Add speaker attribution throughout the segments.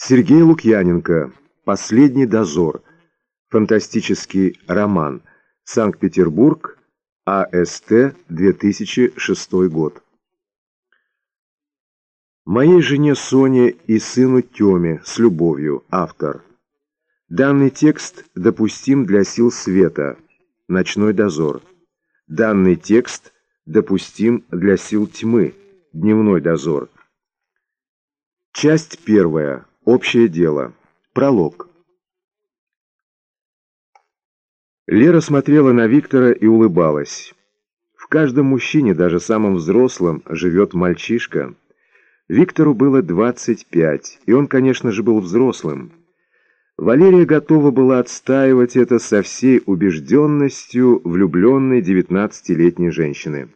Speaker 1: Сергей Лукьяненко. Последний дозор. Фантастический роман. Санкт-Петербург. АСТ. 2006 год. Моей жене Соне и сыну Тёме с любовью. Автор. Данный текст допустим для сил света. Ночной дозор. Данный текст допустим для сил тьмы. Дневной дозор. Часть первая. Общее дело. Пролог. Лера смотрела на Виктора и улыбалась. В каждом мужчине, даже самом взрослом, живет мальчишка. Виктору было 25, и он, конечно же, был взрослым. Валерия готова была отстаивать это со всей убежденностью влюбленной девятнадцатилетней женщины.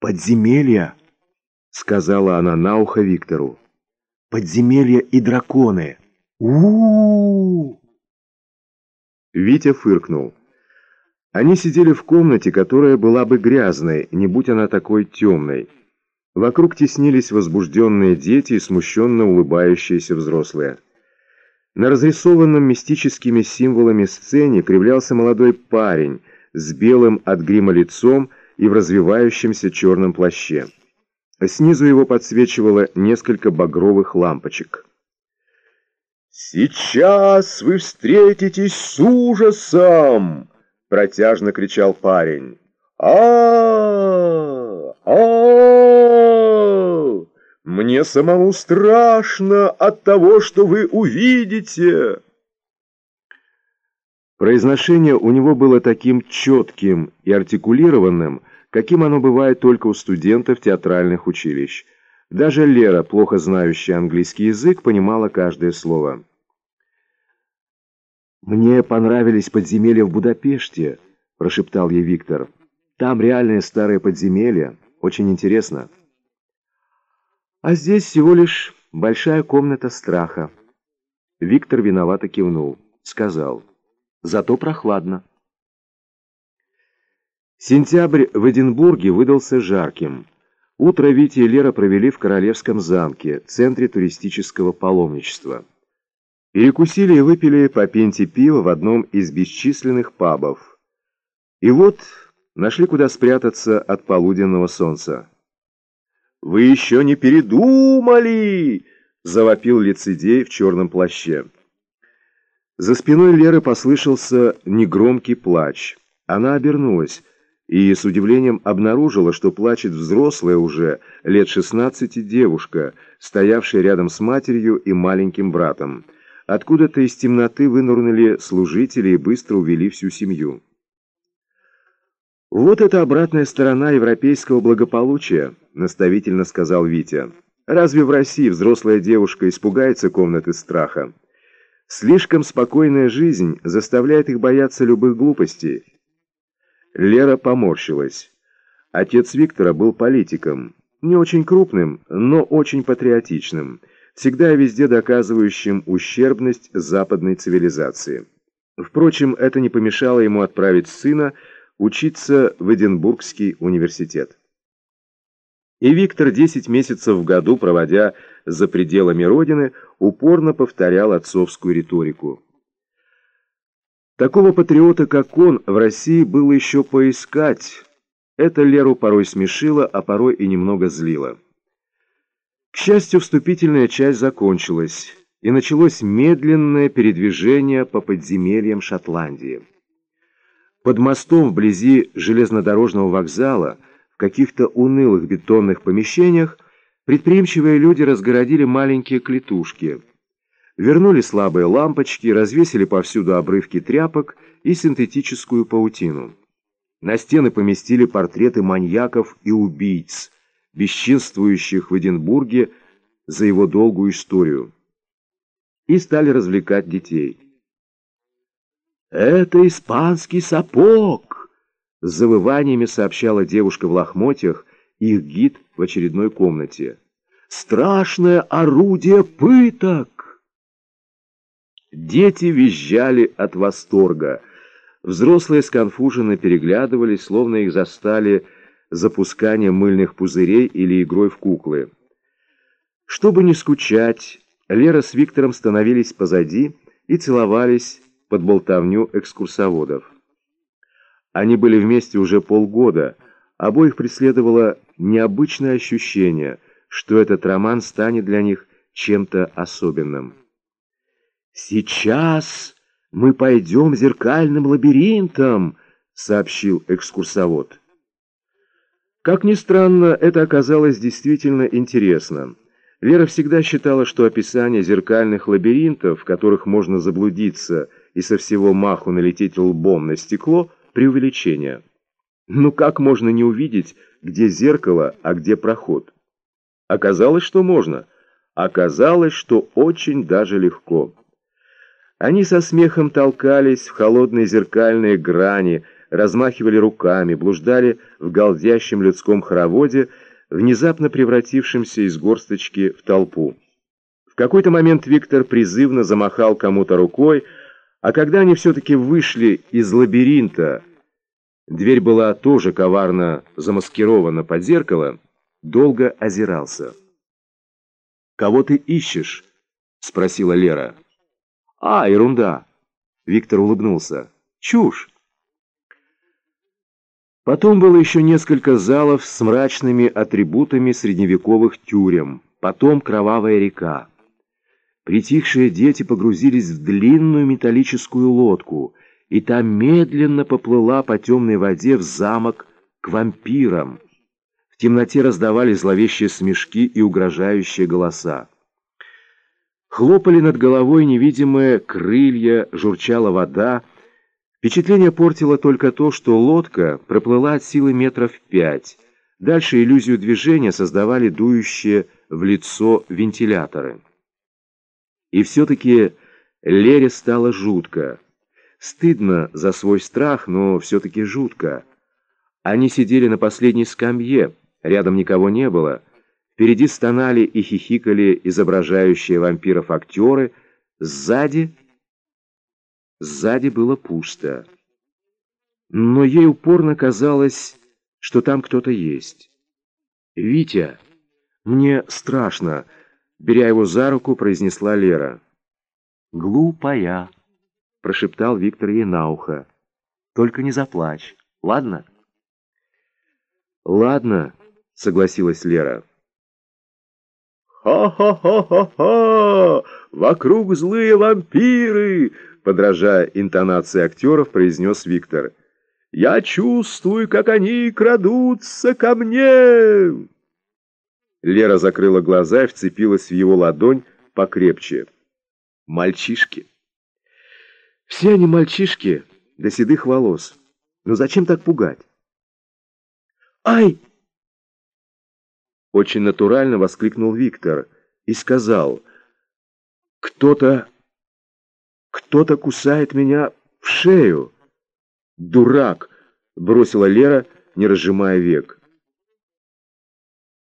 Speaker 1: «Подземелья!» — сказала она на ухо Виктору подземелья и драконы. у у, -у Витя фыркнул. Они сидели в комнате, которая была бы грязной, не будь она такой темной. Вокруг теснились возбужденные дети и смущенно улыбающиеся взрослые. На разрисованном мистическими символами сцене кривлялся молодой парень с белым от грима лицом и в развивающемся черном плаще. Снизу его подсвечивало несколько багровых лампочек. «Сейчас вы встретитесь с ужасом!» — протяжно кричал парень. а а! Мне самому страшно от того, что вы увидите!» Произношение у него было таким четким и артикулированным, каким оно бывает только у студентов театральных училищ. Даже Лера, плохо знающая английский язык, понимала каждое слово. «Мне понравились подземелья в Будапеште», – прошептал ей Виктор. «Там реальные старые подземелья. Очень интересно». «А здесь всего лишь большая комната страха». Виктор виновато кивнул. Сказал. «Зато прохладно». Сентябрь в Эдинбурге выдался жарким. Утро Вити и Лера провели в Королевском замке, центре туристического паломничества. Перекусили и выпили по пенте пива в одном из бесчисленных пабов. И вот нашли куда спрятаться от полуденного солнца. «Вы еще не передумали!» — завопил лицедей в черном плаще. За спиной Леры послышался негромкий плач. Она обернулась и с удивлением обнаружила, что плачет взрослая уже, лет 16 девушка, стоявшая рядом с матерью и маленьким братом. Откуда-то из темноты вынырнули служители и быстро увели всю семью. «Вот это обратная сторона европейского благополучия», — наставительно сказал Витя. «Разве в России взрослая девушка испугается комнаты страха? Слишком спокойная жизнь заставляет их бояться любых глупостей». Лера поморщилась. Отец Виктора был политиком, не очень крупным, но очень патриотичным, всегда и везде доказывающим ущербность западной цивилизации. Впрочем, это не помешало ему отправить сына учиться в Эдинбургский университет. И Виктор, 10 месяцев в году проводя за пределами родины, упорно повторял отцовскую риторику. Такого патриота, как он, в России было еще поискать. Это Леру порой смешило, а порой и немного злило. К счастью, вступительная часть закончилась, и началось медленное передвижение по подземельям Шотландии. Под мостом вблизи железнодорожного вокзала, в каких-то унылых бетонных помещениях, предприимчивые люди разгородили маленькие клетушки – вернули слабые лампочки, развесили повсюду обрывки тряпок и синтетическую паутину. На стены поместили портреты маньяков и убийц, бесчинствующих в Эдинбурге за его долгую историю. И стали развлекать детей. «Это испанский сапог!» С завываниями сообщала девушка в лохмотьях, их гид в очередной комнате. «Страшное орудие пыток!» Дети визжали от восторга. Взрослые сконфуженно переглядывались, словно их застали запусканием мыльных пузырей или игрой в куклы. Чтобы не скучать, Лера с Виктором становились позади и целовались под болтовню экскурсоводов. Они были вместе уже полгода, обоих преследовало необычное ощущение, что этот роман станет для них чем-то особенным. «Сейчас мы пойдем зеркальным лабиринтом», — сообщил экскурсовод. Как ни странно, это оказалось действительно интересно. Лера всегда считала, что описание зеркальных лабиринтов, в которых можно заблудиться и со всего маху налететь лбом на стекло, преувеличение. Ну как можно не увидеть, где зеркало, а где проход? Оказалось, что можно. Оказалось, что очень даже легко. Они со смехом толкались в холодные зеркальные грани, размахивали руками, блуждали в голдящем людском хороводе, внезапно превратившемся из горсточки в толпу. В какой-то момент Виктор призывно замахал кому-то рукой, а когда они все-таки вышли из лабиринта, дверь была тоже коварно замаскирована под зеркало, долго озирался. «Кого ты ищешь?» — спросила Лера. «А, ерунда!» — Виктор улыбнулся. «Чушь!» Потом было еще несколько залов с мрачными атрибутами средневековых тюрем. Потом кровавая река. Притихшие дети погрузились в длинную металлическую лодку, и та медленно поплыла по темной воде в замок к вампирам. В темноте раздавались зловещие смешки и угрожающие голоса. Хлопали над головой невидимые крылья, журчала вода, Впечатление портило только то, что лодка проплыла от силы метров пять. Дальше иллюзию движения создавали дующие в лицо вентиляторы. И все-таки Лере стало жутко. Стыдно за свой страх, но все-таки жутко. Они сидели на последней скамье, рядом никого не было. Впереди стонали и хихикали изображающие вампиров актеры, сзади Сзади было пусто. Но ей упорно казалось, что там кто-то есть. «Витя, мне страшно», — беря его за руку, произнесла Лера. «Глупая», — прошептал Виктор ей на ухо. «Только не заплачь, ладно?» «Ладно», — согласилась Лера.
Speaker 2: «Ха-ха-ха-ха-ха! Вокруг злые вампиры!» подражая интонации актеров, произнес Виктор. «Я чувствую, как они крадутся ко мне!»
Speaker 1: Лера закрыла глаза и вцепилась в его ладонь покрепче. «Мальчишки!» «Все они мальчишки до седых волос. Но зачем так пугать?»
Speaker 2: «Ай!»
Speaker 1: Очень натурально воскликнул Виктор и сказал, «Кто-то кто-то кусает меня в шею. Дурак, бросила Лера, не разжимая век.